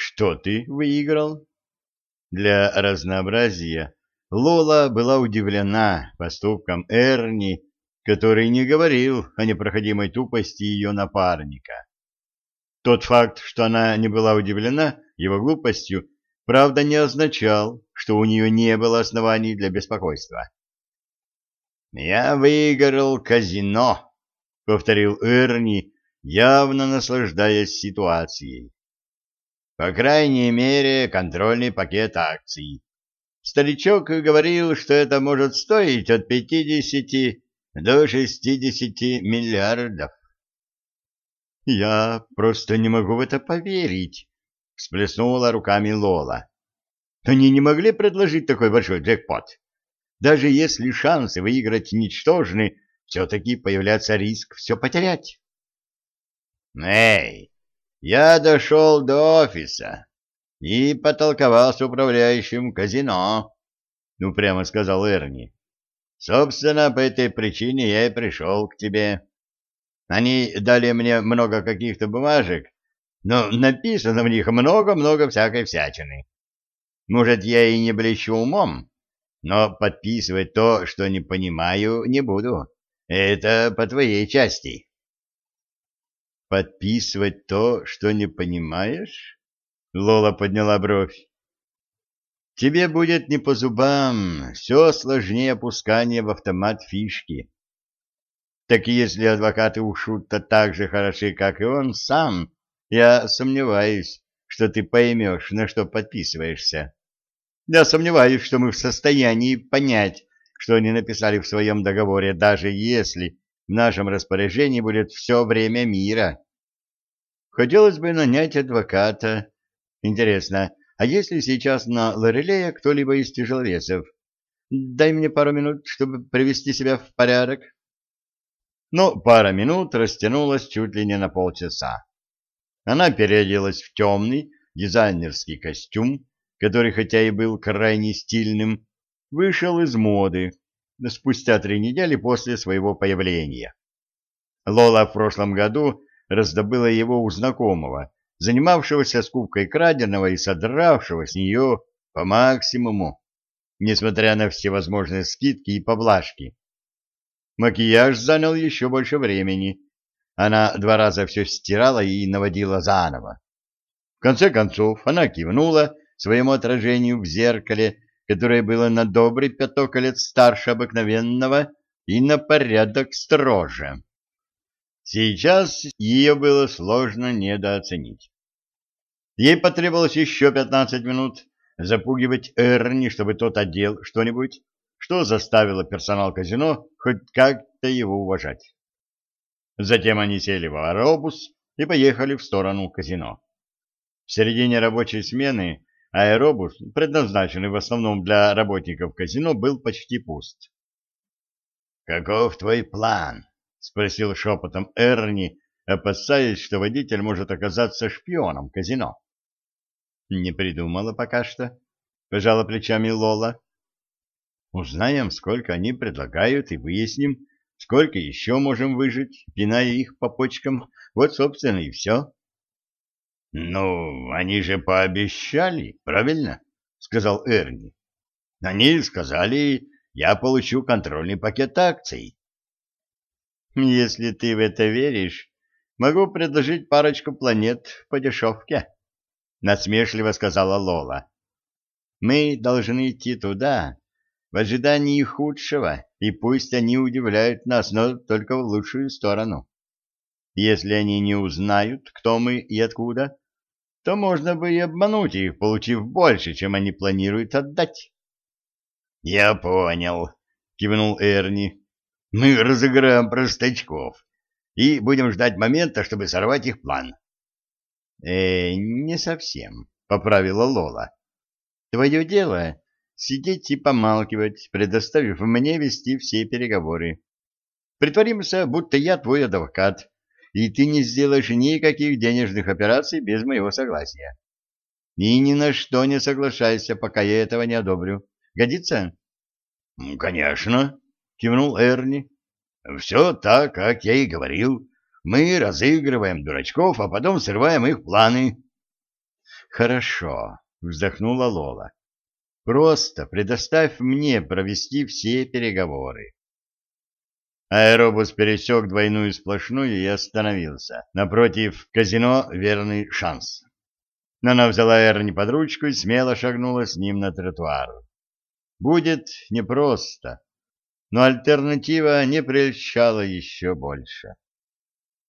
Что ты выиграл? Для разнообразия Лола была удивлена поступком Эрни, который не говорил о непроходимой тупости ее напарника. Тот факт, что она не была удивлена его глупостью, правда не означал, что у нее не было оснований для беспокойства. «Я выиграл казино», — повторил Эрни, явно наслаждаясь ситуацией. «По крайней мере, контрольный пакет акций. Старичок говорил, что это может стоить от пятидесяти до шестидесяти миллиардов. Я просто не могу в это поверить, всплеснула руками Лола. Они не могли предложить такой большой джекпот. Даже если шансы выиграть ничтожны, все-таки появляется риск все потерять. Эй, я дошел до офиса и потолковал с управляющим казино, ну прямо сказал Эрни. Собственно, по этой причине я и пришел к тебе. Они дали мне много каких-то бумажек, но написано в них много-много всякой всячины. Может, я и не блещу умом, но подписывать то, что не понимаю, не буду. Это по твоей части. Подписывать то, что не понимаешь? Лола подняла бровь. Тебе будет не по зубам, все сложнее опускание в автомат фишки. Так если адвокаты у Шута так же хороши, как и он сам, я сомневаюсь, что ты поймешь, на что подписываешься. Я сомневаюсь, что мы в состоянии понять, что они написали в своем договоре, даже если в нашем распоряжении будет все время мира. Хотелось бы нанять адвоката. Интересно, а если сейчас на Лорелея кто-либо из тяжеловесов? Дай мне пару минут, чтобы привести себя в порядок. Но пара минут растянулась чуть ли не на полчаса. Она переоделась в темный дизайнерский костюм, который, хотя и был крайне стильным, вышел из моды спустя три недели после своего появления. Лола в прошлом году раздобыла его у знакомого, занимавшегося скупкой краденого и содравшего с нее по максимуму, несмотря на всевозможные скидки и поблажки. Макияж занял еще больше времени. Она два раза все стирала и наводила заново. В конце концов она кивнула своему отражению в зеркале, которое было на добрый пяток лет старше обыкновенного и на порядок строже. Сейчас ее было сложно недооценить. Ей потребовалось еще пятнадцать минут запугивать Эрни, чтобы тот одел что-нибудь, что заставило персонал казино хоть как-то его уважать. Затем они сели в аэробус и поехали в сторону казино. В середине рабочей смены аэробус, предназначенный в основном для работников казино, был почти пуст. «Каков твой план?» — спросил шепотом Эрни, опасаясь, что водитель может оказаться шпионом казино. «Не придумала пока что», — пожала плечами Лола. «Узнаем, сколько они предлагают, и выясним, сколько еще можем выжить, пиная их по почкам. Вот, собственно, и все». «Ну, они же пообещали, правильно?» — сказал Эрни. «Они сказали, я получу контрольный пакет акций». Если ты в это веришь, могу предложить парочку планет по дешевке, — насмешливо сказала Лола. Мы должны идти туда, в ожидании худшего, и пусть они удивляют нас, но только в лучшую сторону. Если они не узнают, кто мы и откуда, то можно бы и обмануть их, получив больше, чем они планируют отдать. — Я понял, — кивнул Эрни. Мы разыграем простачков и будем ждать момента, чтобы сорвать их план. — Э, не совсем, — поправила Лола. — Твое дело — сидеть и помалкивать, предоставив мне вести все переговоры. Притворимся, будто я твой адвокат, и ты не сделаешь никаких денежных операций без моего согласия. И ни на что не соглашайся, пока я этого не одобрю. Годится? — Конечно, кивнул Эрни. Все так, как я и говорил. Мы разыгрываем дурачков, а потом срываем их планы. Хорошо, вздохнула Лола. Просто предоставь мне провести все переговоры. Аэробус пересек двойную сплошную и остановился. Напротив казино «Верный шанс». Но она взяла Эрни под ручку и смело шагнула с ним на тротуар. Будет непросто, но альтернатива не прельщала еще больше.